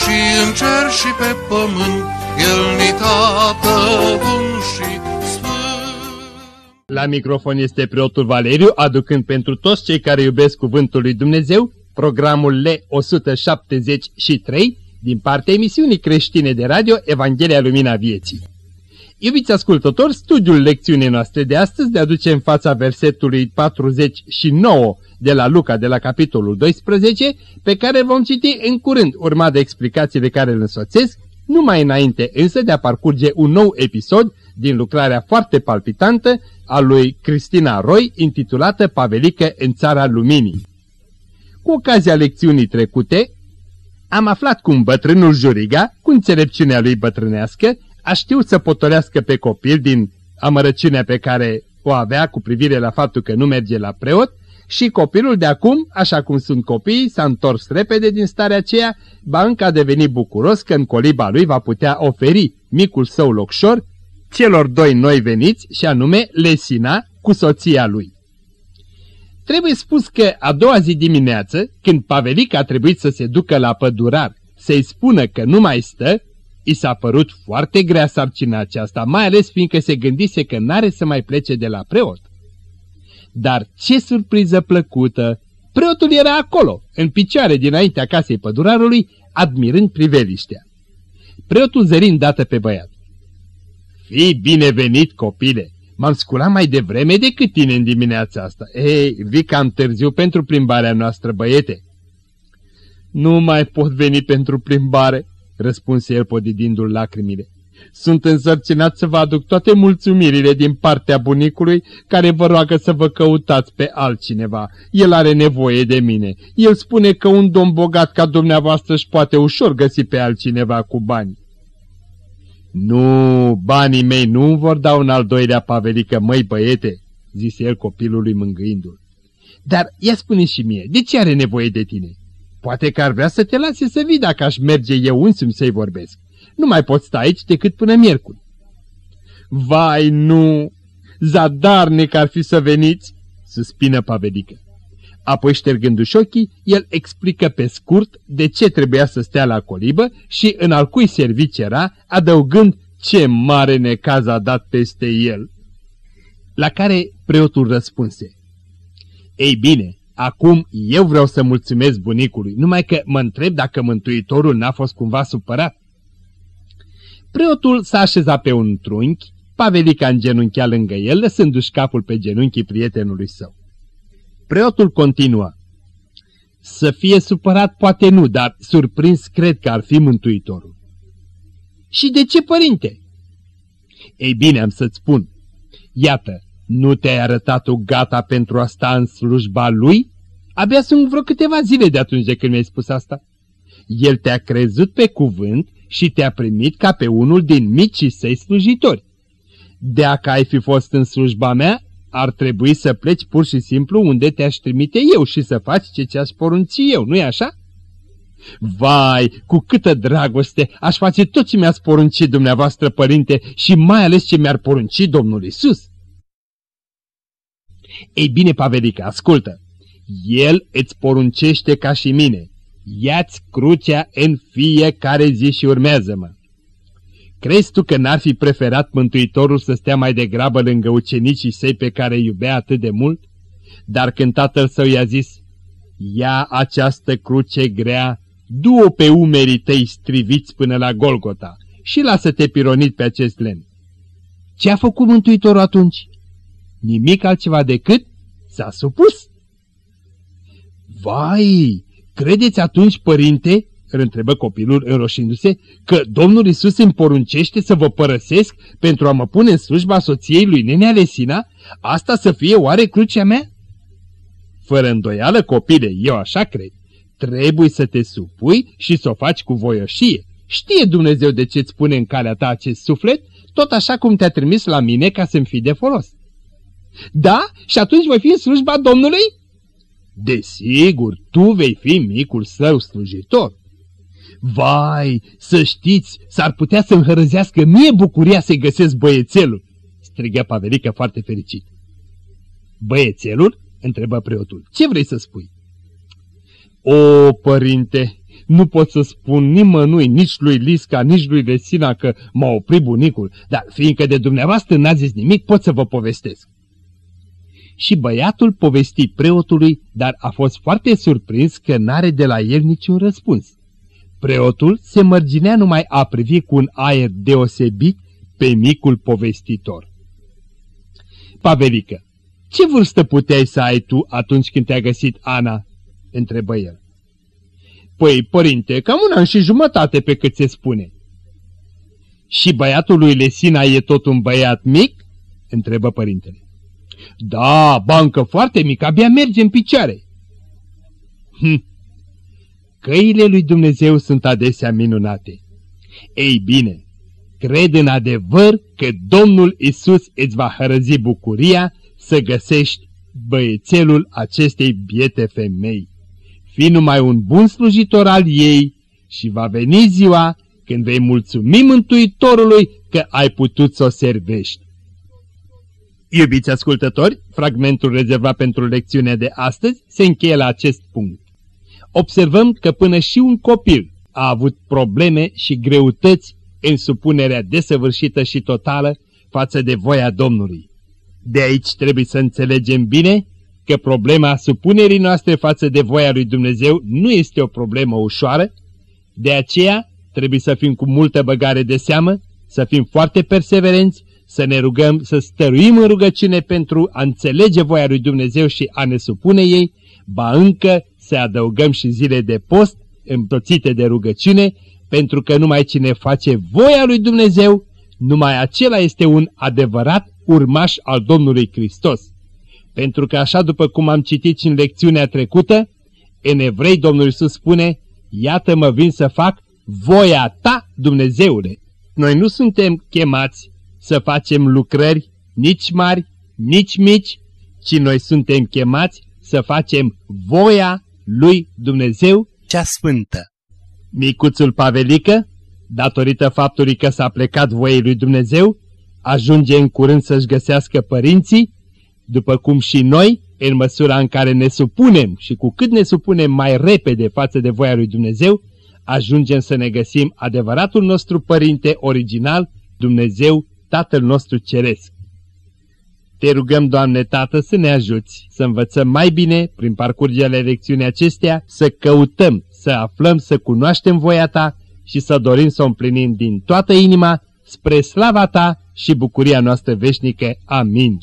și în cer și pe pământ, El ni tată bun și sfânt. La microfon este preotul Valeriu, aducând pentru toți cei care iubesc cuvântul lui Dumnezeu programul L173 din partea emisiunii creștine de radio Evanghelia Lumina Vieții. Iubiți ascultători, studiul lecțiunii noastre de astăzi de aduce în fața versetului 49 de la Luca de la capitolul 12, pe care vom citi în curând, urmat de explicațiile care îl însoțesc, numai înainte însă de a parcurge un nou episod din lucrarea foarte palpitantă a lui Cristina Roy, intitulată Pavelică în țara luminii. Cu ocazia lecțiunii trecute, am aflat cum bătrânul Juriga, cu înțelepciunea lui bătrânească, a știut să potolească pe copil din amărăciunea pe care o avea cu privire la faptul că nu merge la preot și copilul de acum, așa cum sunt copiii, s-a întors repede din starea aceea, ba încă a devenit bucuros că în coliba lui va putea oferi micul său locșor celor doi noi veniți și anume Lesina cu soția lui. Trebuie spus că a doua zi dimineață, când Pavelic a trebuit să se ducă la pădurar să-i spună că nu mai stă, i s-a părut foarte grea sarcina aceasta, mai ales fiindcă se gândise că n-are să mai plece de la preot. Dar ce surpriză plăcută! Preotul era acolo, în picioare dinaintea casei pădurarului, admirând priveliștea. Preotul zărind dată pe băiat. Fii binevenit, copile! M-am sculat mai devreme decât tine în dimineața asta. Ei, vii cam târziu pentru plimbarea noastră, băiete. Nu mai pot veni pentru plimbare, răspunse el podidindu-l lacrimile. Sunt însărcinat să vă aduc toate mulțumirile din partea bunicului care vă roagă să vă căutați pe altcineva. El are nevoie de mine. El spune că un domn bogat ca dumneavoastră își poate ușor găsi pe altcineva cu bani. Nu, banii mei nu vor da un al doilea pavelică, măi băiete, zise el copilului mângâindu-l. Dar ia spune și mie, de ce are nevoie de tine? Poate că ar vrea să te lase să vii dacă aș merge eu însumi să-i vorbesc. Nu mai pot sta aici decât până miercuri. Vai, nu! Zadarnic ar fi să veniți, suspină Pavelică. Apoi ștergându-și ochii, el explică pe scurt de ce trebuia să stea la colibă și în al cui servici era, adăugând ce mare necaz a dat peste el. La care preotul răspunse. Ei bine, acum eu vreau să mulțumesc bunicului, numai că mă întreb dacă mântuitorul n-a fost cumva supărat. Preotul s-a așezat pe un trunchi, Pavelica îngenunchea lângă el, lăsându-și capul pe genunchii prietenului său. Preotul continuă. Să fie supărat poate nu, dar surprins cred că ar fi mântuitorul. Și de ce, părinte? Ei bine, am să-ți spun. Iată, nu te-ai arătat o gata pentru a sta în slujba lui? Abia sunt vreo câteva zile de atunci de când mi-ai spus asta. El te-a crezut pe cuvânt și te-a primit ca pe unul din micii săi slujitori. Dacă ai fi fost în slujba mea, ar trebui să pleci pur și simplu unde te-aș trimite eu și să faci ce ți-aș porunci eu, nu-i așa? Vai, cu câtă dragoste aș face tot ce mi-ați poruncit dumneavoastră, părinte, și mai ales ce mi-ar porunci Domnul Isus. Ei bine, Pavelica, ascultă. El îți poruncește ca și mine. Ia-ți crucea în fiecare zi și urmează-mă. Crezi tu că n-ar fi preferat Mântuitorul să stea mai degrabă lângă ucenicii săi pe care îi iubea atât de mult? Dar când tatăl său i-a zis, ia această cruce grea, du-o pe umerii tăi striviți până la Golgota și lasă-te pironit pe acest lemn. Ce a făcut Mântuitorul atunci? Nimic altceva decât s-a supus. Vai, credeți atunci, părinte, îl întrebă copilul înroșindu-se, că Domnul Isus îmi poruncește să vă părăsesc pentru a mă pune în slujba soției lui Nenea Lesina? Asta să fie oare crucea mea? Fără îndoială, copile, eu așa cred. Trebuie să te supui și să o faci cu voioșie. Știe Dumnezeu de ce îți pune în calea ta acest suflet, tot așa cum te-a trimis la mine ca să-mi fii de folos. Da? Și atunci voi fi în slujba Domnului? Desigur, tu vei fi micul său slujitor. Vai, să știți, s-ar putea să-mi hărăzească mie bucuria să-i găsesc băiețelul, strigă Pavelică foarte fericit. Băiețelul? întrebă preotul. Ce vrei să spui? O, părinte, nu pot să spun nimănui, nici lui Lisca, nici lui Vesina că m-a oprit bunicul, dar fiindcă de dumneavoastră n-a zis nimic, pot să vă povestesc. Și băiatul povesti preotului, dar a fost foarte surprins că n-are de la el niciun răspuns. Preotul se mărginea numai a privi cu un aer deosebit pe micul povestitor. Pavelică, ce vârstă puteai să ai tu atunci când te-a găsit Ana?" întrebă el. Păi, părinte, cam un an și jumătate pe cât se spune. Și băiatul lui Lesina e tot un băiat mic? întrebă părintele. Da, bancă foarte mică, abia merge în picioare. Hm. Căile lui Dumnezeu sunt adesea minunate. Ei bine, cred în adevăr că Domnul Isus îți va hărăzi bucuria să găsești băiețelul acestei biete femei. Fii numai un bun slujitor al ei și va veni ziua când vei mulțumi Mântuitorului că ai putut să o servești. Iubiți ascultători, fragmentul rezervat pentru lecțiunea de astăzi se încheie la acest punct. Observăm că până și un copil a avut probleme și greutăți în supunerea desăvârșită și totală față de voia Domnului. De aici trebuie să înțelegem bine că problema supunerii noastre față de voia lui Dumnezeu nu este o problemă ușoară, de aceea trebuie să fim cu multă băgare de seamă, să fim foarte perseverenți, să ne rugăm, să stăruim în rugăciune pentru a înțelege voia lui Dumnezeu și a ne supune ei, ba încă să adăugăm și zile de post împlățite de rugăciune, pentru că numai cine face voia lui Dumnezeu, numai acela este un adevărat urmaș al Domnului Hristos. Pentru că așa după cum am citit în lecțiunea trecută, în evrei Domnul Iisus spune, iată mă vin să fac voia ta, Dumnezeule. Noi nu suntem chemați să facem lucrări nici mari, nici mici, ci noi suntem chemați să facem voia lui Dumnezeu cea sfântă. Micuțul Pavelică, datorită faptului că s-a plecat voiei lui Dumnezeu, ajunge în curând să-și găsească părinții, după cum și noi, în măsura în care ne supunem și cu cât ne supunem mai repede față de voia lui Dumnezeu, ajungem să ne găsim adevăratul nostru părinte original, Dumnezeu, Tatăl nostru Ceresc. Te rugăm, Doamne Tată, să ne ajuți să învățăm mai bine, prin parcurgerea lecțiunii acestea, să căutăm, să aflăm, să cunoaștem voia Ta și să dorim să o împlinim din toată inima, spre slava Ta și bucuria noastră veșnică. Amin.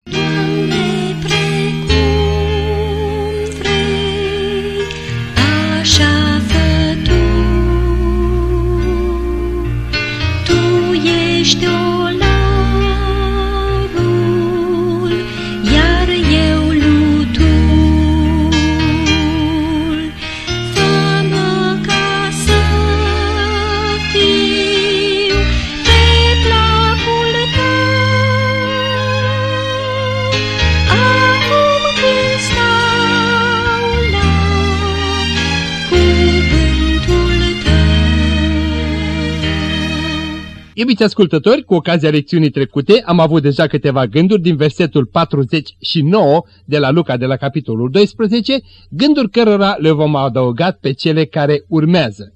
Iubiți ascultători, cu ocazia lecțiunii trecute am avut deja câteva gânduri din versetul 49 de la Luca de la capitolul 12, gânduri cărora le vom adăuga pe cele care urmează.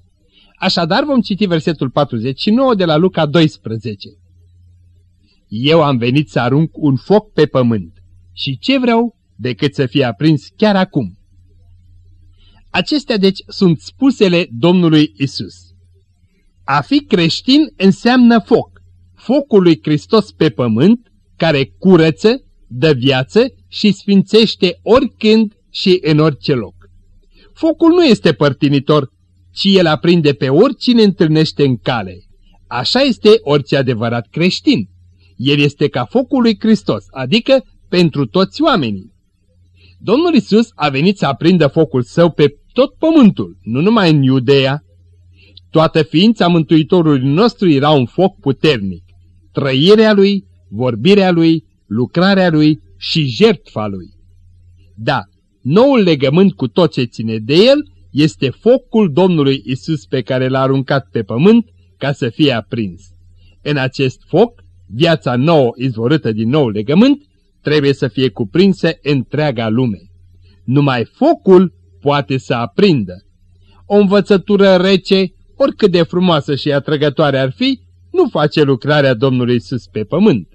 Așadar vom citi versetul 49 de la Luca 12. Eu am venit să arunc un foc pe pământ și ce vreau decât să fie aprins chiar acum. Acestea deci sunt spusele Domnului Isus. A fi creștin înseamnă foc, focul lui Hristos pe pământ, care curăță, dă viață și sfințește oricând și în orice loc. Focul nu este părtinitor, ci el aprinde pe oricine întâlnește în cale. Așa este orice adevărat creștin. El este ca focul lui Hristos, adică pentru toți oamenii. Domnul Isus a venit să aprindă focul său pe tot pământul, nu numai în Iudeea, Toată ființa Mântuitorului nostru era un foc puternic. Trăirea lui, vorbirea lui, lucrarea lui și jertfa lui. Da, noul legământ cu tot ce ține de el este focul Domnului Isus pe care l-a aruncat pe pământ ca să fie aprins. În acest foc, viața nouă izvorâtă din nou legământ trebuie să fie cuprinsă întreaga lume. Numai focul poate să aprindă. O învățătură rece, oricât de frumoasă și atrăgătoare ar fi, nu face lucrarea Domnului Isus pe pământ.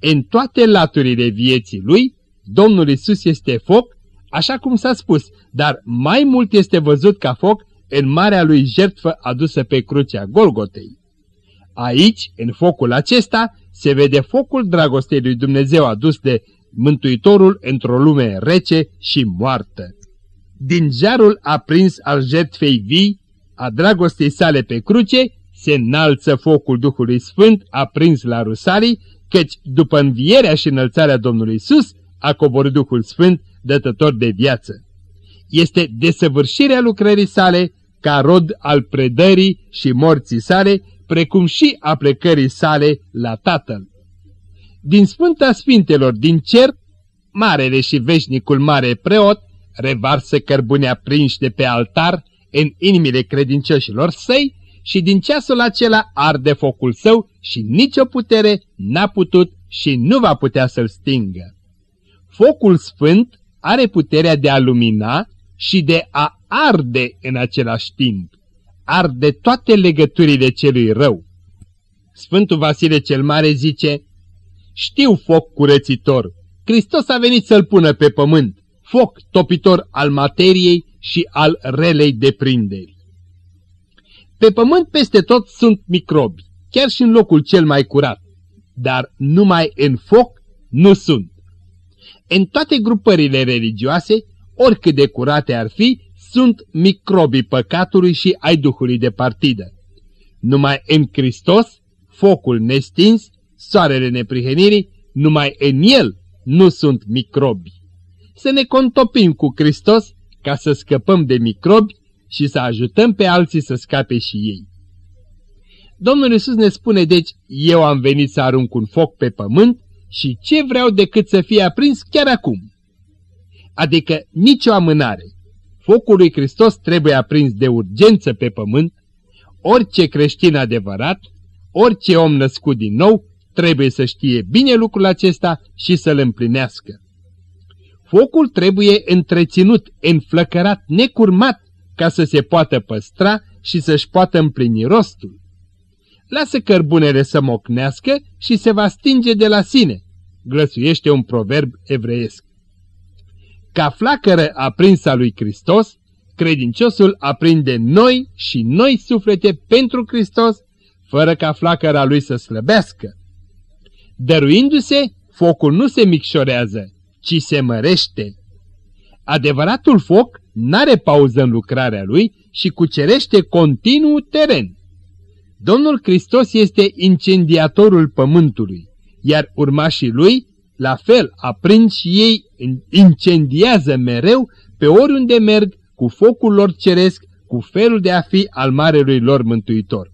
În toate laturile vieții lui, Domnul Isus este foc, așa cum s-a spus, dar mai mult este văzut ca foc în marea lui jertfă adusă pe crucea Golgotei. Aici, în focul acesta, se vede focul dragostei lui Dumnezeu adus de Mântuitorul într-o lume rece și moartă. Din jarul aprins al jertfei vii, a dragostei sale pe cruce, se înalță focul Duhului Sfânt aprins la Rusalii, căci după învierea și înălțarea Domnului Isus a coborât Duhul Sfânt, dătător de viață. Este desăvârșirea lucrării sale ca rod al predării și morții sale, precum și a plecării sale la Tatăl. Din Sfânta Sfintelor din cer, marele și veșnicul mare preot revarsă cărbune aprinși de pe altar în inimile credincioșilor săi și din ceasul acela arde focul său și nicio putere n-a putut și nu va putea să-l stingă. Focul sfânt are puterea de a lumina și de a arde în același timp. Arde toate legăturile celui rău. Sfântul Vasile cel Mare zice, Știu foc curățitor, Hristos a venit să-l pună pe pământ, foc topitor al materiei și al relei deprinderi. Pe pământ peste tot sunt microbi, chiar și în locul cel mai curat, dar numai în foc nu sunt. În toate grupările religioase, oricât de curate ar fi, sunt microbii păcatului și ai Duhului de partidă. Numai în Hristos, focul nestins, soarele neprihenirii, numai în El nu sunt microbi. Să ne contopim cu Hristos ca să scăpăm de microbi și să ajutăm pe alții să scape și ei. Domnul Iisus ne spune deci, eu am venit să arunc un foc pe pământ și ce vreau decât să fie aprins chiar acum. Adică nicio amânare. Focul lui Hristos trebuie aprins de urgență pe pământ, orice creștin adevărat, orice om născut din nou, trebuie să știe bine lucrul acesta și să-l împlinească. Focul trebuie întreținut, înflăcărat, necurmat, ca să se poată păstra și să-și poată împlini rostul. Lasă cărbunele să mocnească și se va stinge de la sine, glăsuiește un proverb evreiesc. Ca flacără aprinsă a lui Hristos, credinciosul aprinde noi și noi suflete pentru Hristos, fără ca flacăra lui să slăbească. Dăruindu-se, focul nu se micșorează, ci se mărește. Adevăratul foc n-are pauză în lucrarea lui și cucerește continuu teren. Domnul Hristos este incendiatorul pământului, iar urmașii lui, la fel, aprind și ei, incendiază mereu pe oriunde merg cu focul lor ceresc, cu felul de a fi al marelui lor mântuitor.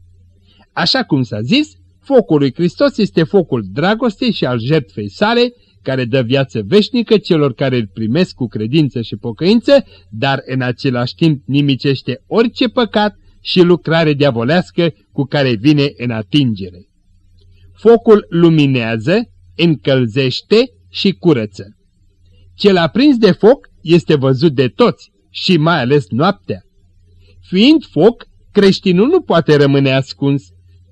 Așa cum s-a zis, focul lui Hristos este focul dragostei și al jertfei sale, care dă viață veșnică celor care îl primesc cu credință și pocăință, dar în același timp nimicește orice păcat și lucrare diavolească cu care vine în atingere. Focul luminează, încălzește și curăță. Cel aprins de foc este văzut de toți și mai ales noaptea. Fiind foc, creștinul nu poate rămâne ascuns,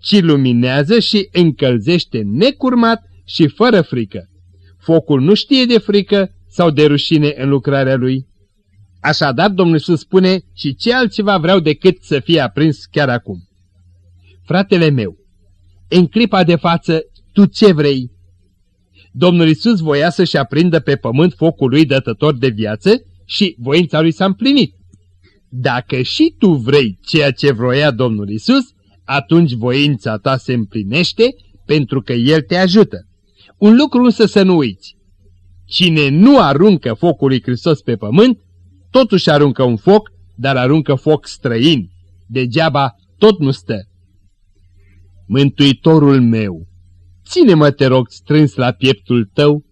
ci luminează și încălzește necurmat și fără frică. Focul nu știe de frică sau de rușine în lucrarea lui. Așadar, Domnul Iisus spune, și ce altceva vreau decât să fie aprins chiar acum. Fratele meu, în clipa de față, tu ce vrei? Domnul Iisus voia să-și aprindă pe pământ focul lui dătător de viață și voința lui s-a împlinit. Dacă și tu vrei ceea ce vroia Domnul Iisus, atunci voința ta se împlinește pentru că El te ajută. Un lucru însă să nu uiți. Cine nu aruncă focul lui Hristos pe pământ, totuși aruncă un foc, dar aruncă foc străin. Degeaba tot nu stă. Mântuitorul meu, ține-mă, te rog, strâns la pieptul tău,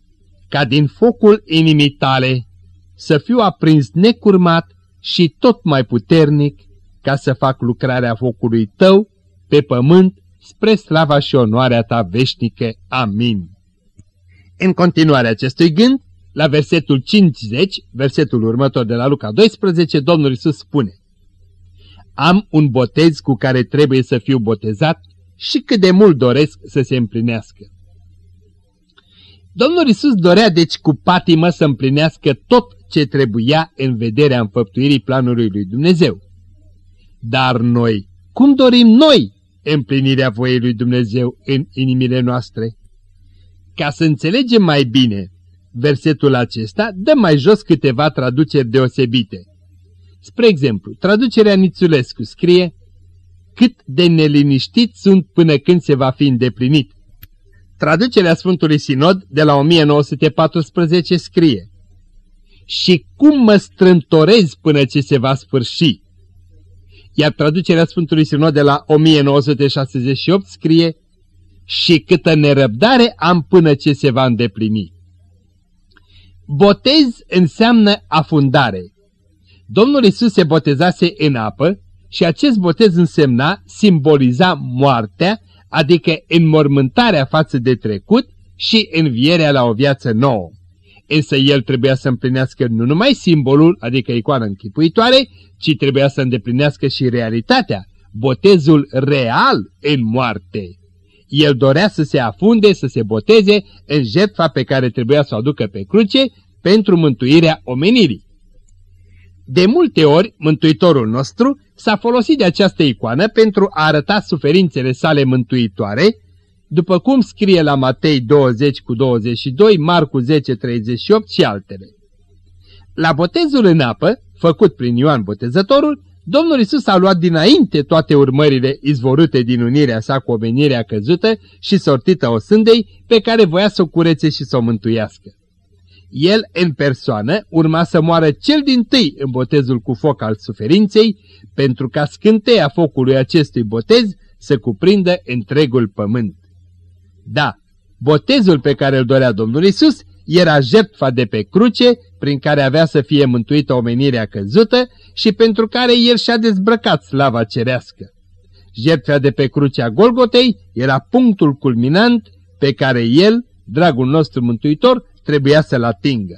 ca din focul inimii tale să fiu aprins necurmat și tot mai puternic ca să fac lucrarea focului tău pe pământ spre slava și onoarea ta veșnică. Amin. În continuarea acestui gând, la versetul 50, versetul următor de la Luca 12, Domnul Isus spune Am un botez cu care trebuie să fiu botezat și cât de mult doresc să se împlinească. Domnul Isus dorea deci cu patimă să împlinească tot ce trebuia în vederea înfăptuirii planului lui Dumnezeu. Dar noi, cum dorim noi împlinirea voiei lui Dumnezeu în inimile noastre? Ca să înțelegem mai bine versetul acesta, dă mai jos câteva traduceri deosebite. Spre exemplu, traducerea Nițulescu scrie Cât de neliniștit sunt până când se va fi îndeplinit. Traducerea Sfântului Sinod de la 1914 scrie Și cum mă strântorez până ce se va sfârși? Iar traducerea Sfântului Sinod de la 1968 scrie Și câtă nerăbdare am până ce se va îndeplini. Botez înseamnă afundare. Domnul Isus se botezase în apă și acest botez însemna, simboliza moartea, adică înmormântarea față de trecut și învierea la o viață nouă. Însă el trebuia să împlinească nu numai simbolul, adică icoana închipuitoare, ci trebuia să îndeplinească și realitatea, botezul real în moarte. El dorea să se afunde, să se boteze în jertfa pe care trebuia să o aducă pe cruce pentru mântuirea omenirii. De multe ori, Mântuitorul nostru s-a folosit de această icoană pentru a arăta suferințele sale mântuitoare, după cum scrie la Matei 20 cu 22, Marcu 10, 38 și altele. La botezul în apă, făcut prin Ioan Botezătorul, Domnul Isus a luat dinainte toate urmările izvorâte din unirea sa cu omenirea căzută și sortită o sândei pe care voia să o curețe și să o mântuiască. El, în persoană, urma să moară cel din tâi în botezul cu foc al suferinței, pentru ca scânteia focului acestui botez să cuprindă întregul pământ. Da, botezul pe care îl dorea Domnul Isus era jertfa de pe cruce, prin care avea să fie mântuită omenirea căzută și pentru care el și-a dezbrăcat slava cerească. Jertfa de pe crucea Golgotei era punctul culminant pe care el, dragul nostru mântuitor, trebuia să-l atingă.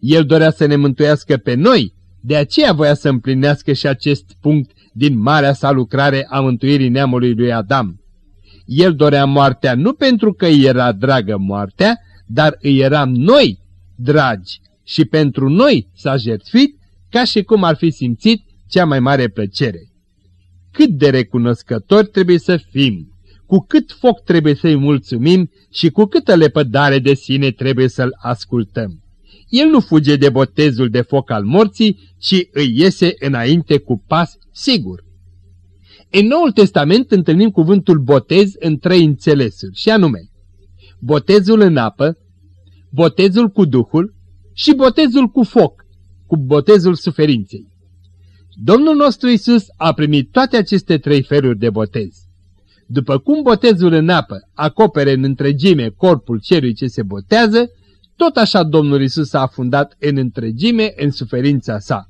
El dorea să ne mântuiască pe noi, de aceea voia să împlinească și acest punct din marea sa lucrare a mântuirii neamului lui Adam. El dorea moartea nu pentru că îi era dragă moartea, dar îi eram noi dragi și pentru noi s-a jertfit ca și cum ar fi simțit cea mai mare plăcere. Cât de recunoscători trebuie să fim, cu cât foc trebuie să-i mulțumim și cu câtă lepădare de sine trebuie să-l ascultăm. El nu fuge de botezul de foc al morții, ci îi iese înainte cu pas sigur. În Noul Testament întâlnim cuvântul botez în trei înțelesuri, și anume botezul în apă, botezul cu Duhul și botezul cu foc, cu botezul suferinței. Domnul nostru Isus a primit toate aceste trei feluri de botez. După cum botezul în apă acopere în întregime corpul celui ce se botează, tot așa Domnul Isus a afundat în întregime în suferința sa.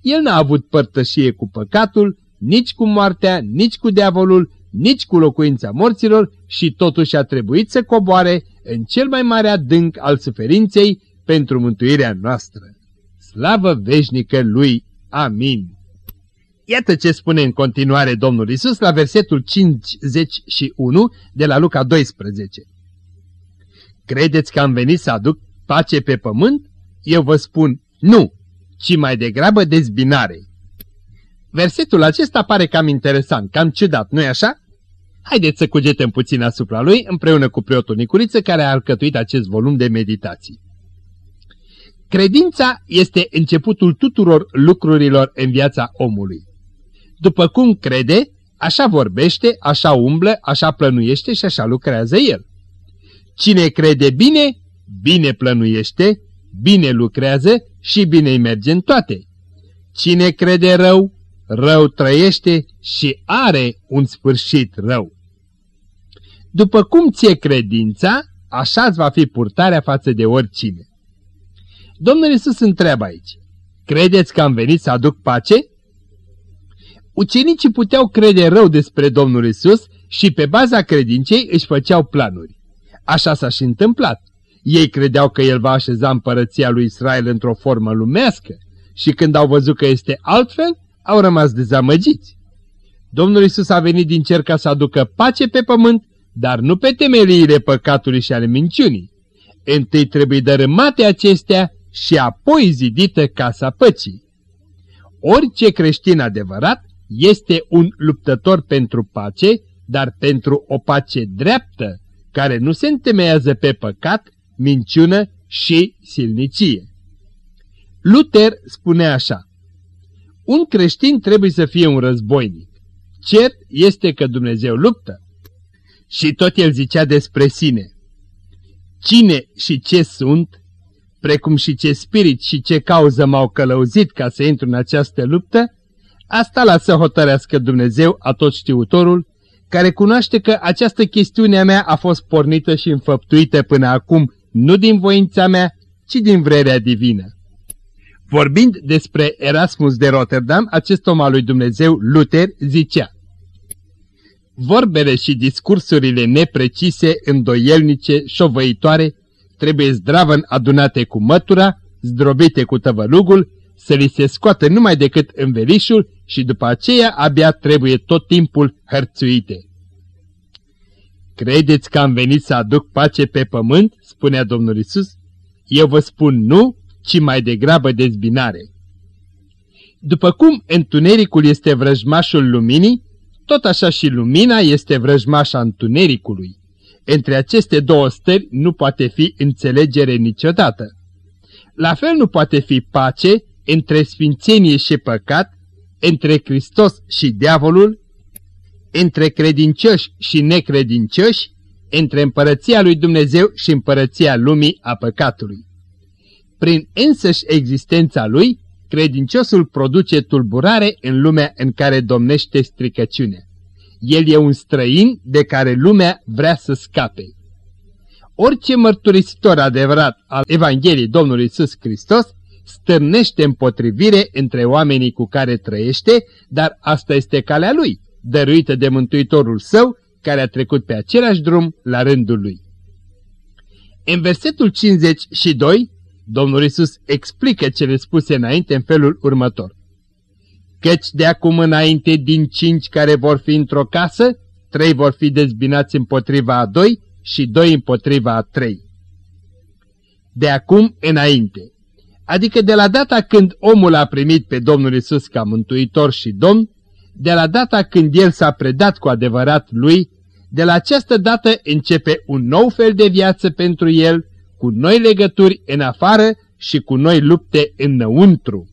El n-a avut părtășie cu păcatul, nici cu moartea, nici cu diavolul, nici cu locuința morților și totuși a trebuit să coboare în cel mai mare adânc al suferinței pentru mântuirea noastră. Slavă veșnică lui! Amin! Iată ce spune în continuare Domnul Isus la versetul 51 de la Luca 12. Credeți că am venit să aduc pace pe pământ? Eu vă spun nu, ci mai degrabă dezbinare. Versetul acesta pare cam interesant, cam ciudat, nu-i așa? Haideți să cugetăm puțin asupra lui împreună cu preotul Nicuriță care a alcătuit acest volum de meditații. Credința este începutul tuturor lucrurilor în viața omului. După cum crede, așa vorbește, așa umblă, așa plănuiește și așa lucrează el. Cine crede bine, bine plănuiește, bine lucrează și bine îi merge în toate. Cine crede rău, rău trăiește și are un sfârșit rău. După cum ție credința, așa va fi purtarea față de oricine. Domnul Iisus întreabă aici, credeți că am venit să aduc pace? Ucenicii puteau crede rău despre Domnul Isus și pe baza credinței își făceau planuri. Așa s-a și întâmplat. Ei credeau că el va așeza împărăția lui Israel într-o formă lumească și când au văzut că este altfel, au rămas dezamăgiți. Domnul Isus a venit din cer ca să aducă pace pe pământ, dar nu pe temeliile păcatului și ale minciunii. Întâi trebuie dărâmate acestea și apoi zidită casa păcii. Orice creștin adevărat este un luptător pentru pace, dar pentru o pace dreaptă, care nu se întemeiază pe păcat, minciună și silnicie. Luther spune așa, Un creștin trebuie să fie un războinic. Cert este că Dumnezeu luptă. Și tot el zicea despre sine, Cine și ce sunt, precum și ce spirit și ce cauză m-au călăuzit ca să intru în această luptă, asta lasă hotărească Dumnezeu atot știutorul, care cunoaște că această chestiune a mea a fost pornită și înfăptuită până acum nu din voința mea, ci din vrerea divină. Vorbind despre Erasmus de Rotterdam, acest om al lui Dumnezeu, Luther, zicea Vorbele și discursurile neprecise, îndoielnice, șovăitoare, trebuie zdravăn adunate cu mătura, zdrobite cu tăvălugul, să li se scoată numai decât învelișul și după aceea abia trebuie tot timpul hărțuite. Credeți că am venit să aduc pace pe pământ? spunea Domnul Isus. Eu vă spun nu, ci mai degrabă dezbinare. După cum întunericul este vrăjmașul luminii, tot așa și lumina este vrăjmașa întunericului. Între aceste două stări nu poate fi înțelegere niciodată. La fel nu poate fi pace între sfințenie și păcat, între Hristos și diavolul, între credincioși și necredincioși, între împărăția lui Dumnezeu și împărăția lumii a păcatului. Prin însăși existența lui, credinciosul produce tulburare în lumea în care domnește stricăciunea. El e un străin de care lumea vrea să scape. Orice mărturisitor adevărat al Evangheliei Domnului Isus Hristos stârnește împotrivire între oamenii cu care trăiește, dar asta este calea lui, dăruită de Mântuitorul său, care a trecut pe același drum la rândul lui. În versetul 52, Domnul Isus explică cele spuse înainte în felul următor. Căci de acum înainte din cinci care vor fi într-o casă, trei vor fi dezbinați împotriva a doi și doi împotriva a trei. De acum înainte, adică de la data când omul a primit pe Domnul Isus ca mântuitor și domn, de la data când el s-a predat cu adevărat lui, de la această dată începe un nou fel de viață pentru el, cu noi legături în afară și cu noi lupte înăuntru.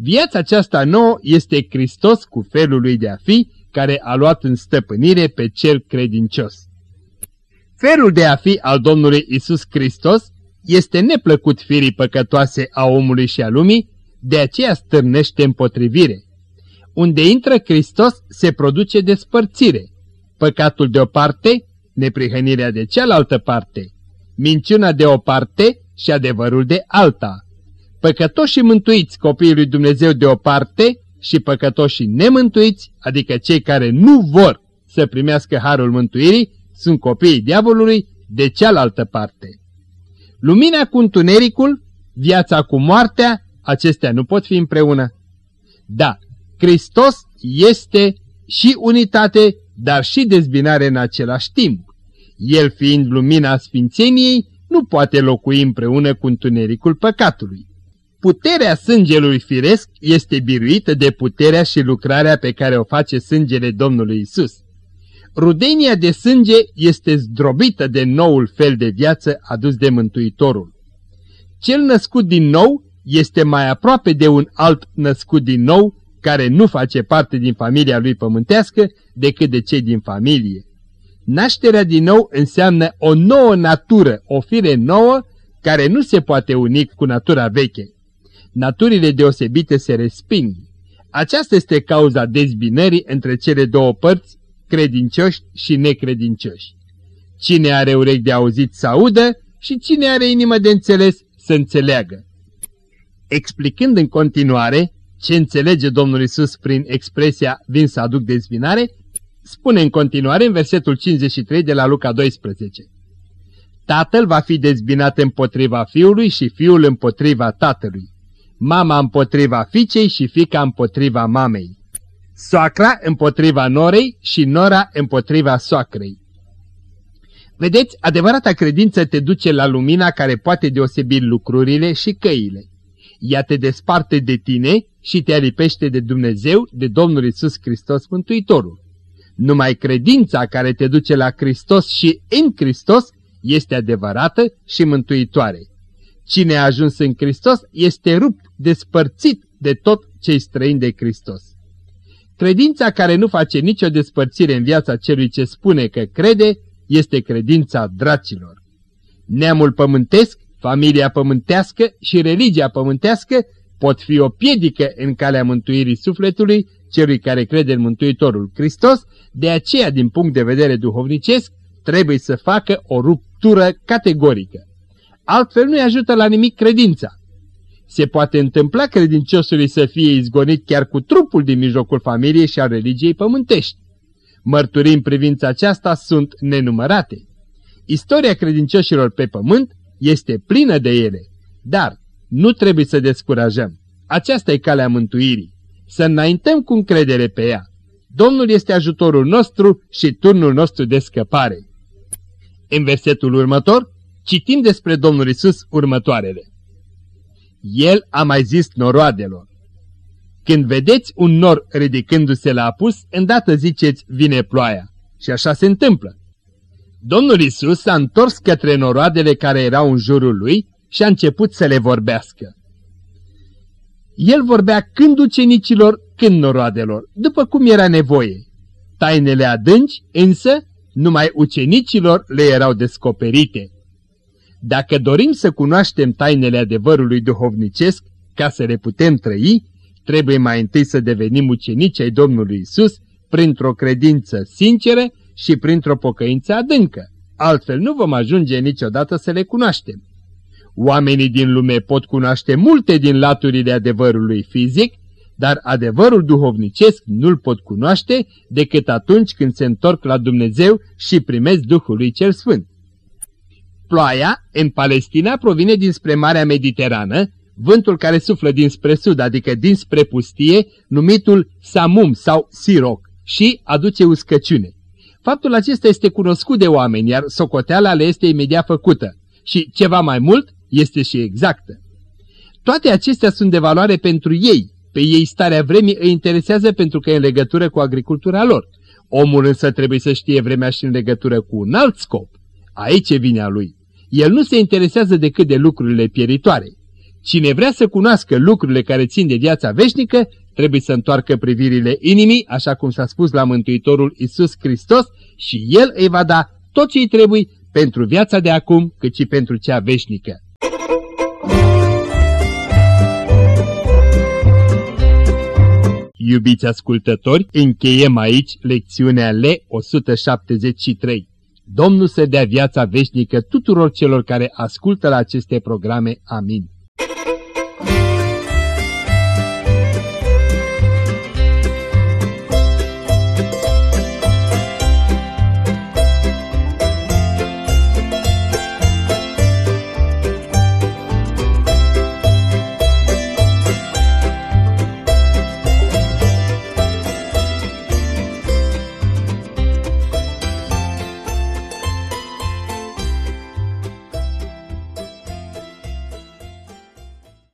Viața aceasta nouă este Hristos cu felul lui de a fi, care a luat în stăpânire pe cel credincios. Felul de a fi al Domnului Isus Hristos este neplăcut firii păcătoase a omului și a lumii, de aceea stârnește împotrivire. Unde intră Hristos se produce despărțire. Păcatul de o parte, neprihănirea de cealaltă parte, minciuna de o parte și adevărul de alta. Păcătoșii mântuiți copiii lui Dumnezeu de o parte și păcătoșii nemântuiți, adică cei care nu vor să primească harul mântuirii, sunt copiii diavolului de cealaltă parte. Lumina cu întunericul, viața cu moartea, acestea nu pot fi împreună. Da, Hristos este și unitate, dar și dezbinare în același timp. El fiind lumina sfințeniei, nu poate locui împreună cu întunericul păcatului. Puterea sângelui firesc este biruită de puterea și lucrarea pe care o face sângele Domnului Isus. Rudenia de sânge este zdrobită de noul fel de viață adus de Mântuitorul. Cel născut din nou este mai aproape de un alt născut din nou care nu face parte din familia lui pământească decât de cei din familie. Nașterea din nou înseamnă o nouă natură, o fire nouă care nu se poate uni cu natura veche. Naturile deosebite se resping. Aceasta este cauza dezbinării între cele două părți, credincioși și necredincioși. Cine are urechi de auzit să audă și cine are inimă de înțeles să înțeleagă. Explicând în continuare ce înțelege Domnul Isus prin expresia vin să aduc dezbinare, spune în continuare în versetul 53 de la Luca 12. Tatăl va fi dezbinat împotriva fiului și fiul împotriva tatălui, mama împotriva fiicei și fica împotriva mamei, soacra împotriva norei și nora împotriva soacrei. Vedeți, adevărata credință te duce la lumina care poate deosebi lucrurile și căile. Ea te desparte de tine și te alipește de Dumnezeu, de Domnul Isus Hristos Mântuitorul. Numai credința care te duce la Hristos și în Hristos este adevărată și mântuitoare. Cine a ajuns în Hristos este rupt, despărțit de tot cei străini de Hristos. Credința care nu face nicio despărțire în viața celui ce spune că crede, este credința dracilor. Neamul pământesc, familia pământească și religia pământească pot fi o piedică în calea mântuirii sufletului celui care crede în Mântuitorul Hristos, de aceea, din punct de vedere duhovnicesc, trebuie să facă o ruptură categorică. Altfel nu-i ajută la nimic credința. Se poate întâmpla credinciosului să fie izgonit chiar cu trupul din mijlocul familiei și al religiei pământești. Mărturii în privința aceasta sunt nenumărate. Istoria credincioșilor pe pământ este plină de ele, dar nu trebuie să descurajăm. Aceasta e calea mântuirii. Să înaintăm cu încredere pe ea. Domnul este ajutorul nostru și turnul nostru de scăpare. În versetul următor, citim despre Domnul Isus următoarele. El a mai zis noroadelor. Când vedeți un nor ridicându-se la apus, îndată ziceți, vine ploaia. Și așa se întâmplă. Domnul Isus s-a întors către noroadele care erau în jurul lui și a început să le vorbească. El vorbea când ucenicilor, când noroadelor, după cum era nevoie. Tainele adânci, însă, numai ucenicilor le erau descoperite. Dacă dorim să cunoaștem tainele adevărului duhovnicesc, ca să le putem trăi, trebuie mai întâi să devenim ucenici ai Domnului Isus printr-o credință sinceră și printr-o pocăință adâncă. Altfel nu vom ajunge niciodată să le cunoaștem. Oamenii din lume pot cunoaște multe din laturile adevărului fizic, dar adevărul duhovnicesc nu-l pot cunoaște decât atunci când se întorc la Dumnezeu și primesc Duhului Cel Sfânt. Ploaia, în Palestina, provine dinspre Marea Mediterană, vântul care suflă dinspre sud, adică dinspre pustie, numitul Samum sau Siroc, și aduce uscăciune. Faptul acesta este cunoscut de oameni, iar socoteala le este imediat făcută. Și ceva mai mult, este și exactă. Toate acestea sunt de valoare pentru ei, pe ei starea vremii îi interesează pentru că e în legătură cu agricultura lor. Omul însă trebuie să știe vremea și în legătură cu un alt scop. Aici e vina lui. El nu se interesează decât de lucrurile pieritoare. Cine vrea să cunoască lucrurile care țin de viața veșnică, trebuie să întoarcă privirile inimii, așa cum s-a spus la Mântuitorul Isus Hristos, și El îi va da tot ce îi trebuie pentru viața de acum, cât și pentru cea veșnică. Iubiți ascultători, încheiem aici lecțiunea L173. Domnul să dea viața veșnică tuturor celor care ascultă la aceste programe. Amin.